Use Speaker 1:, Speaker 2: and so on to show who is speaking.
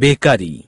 Speaker 1: Becari.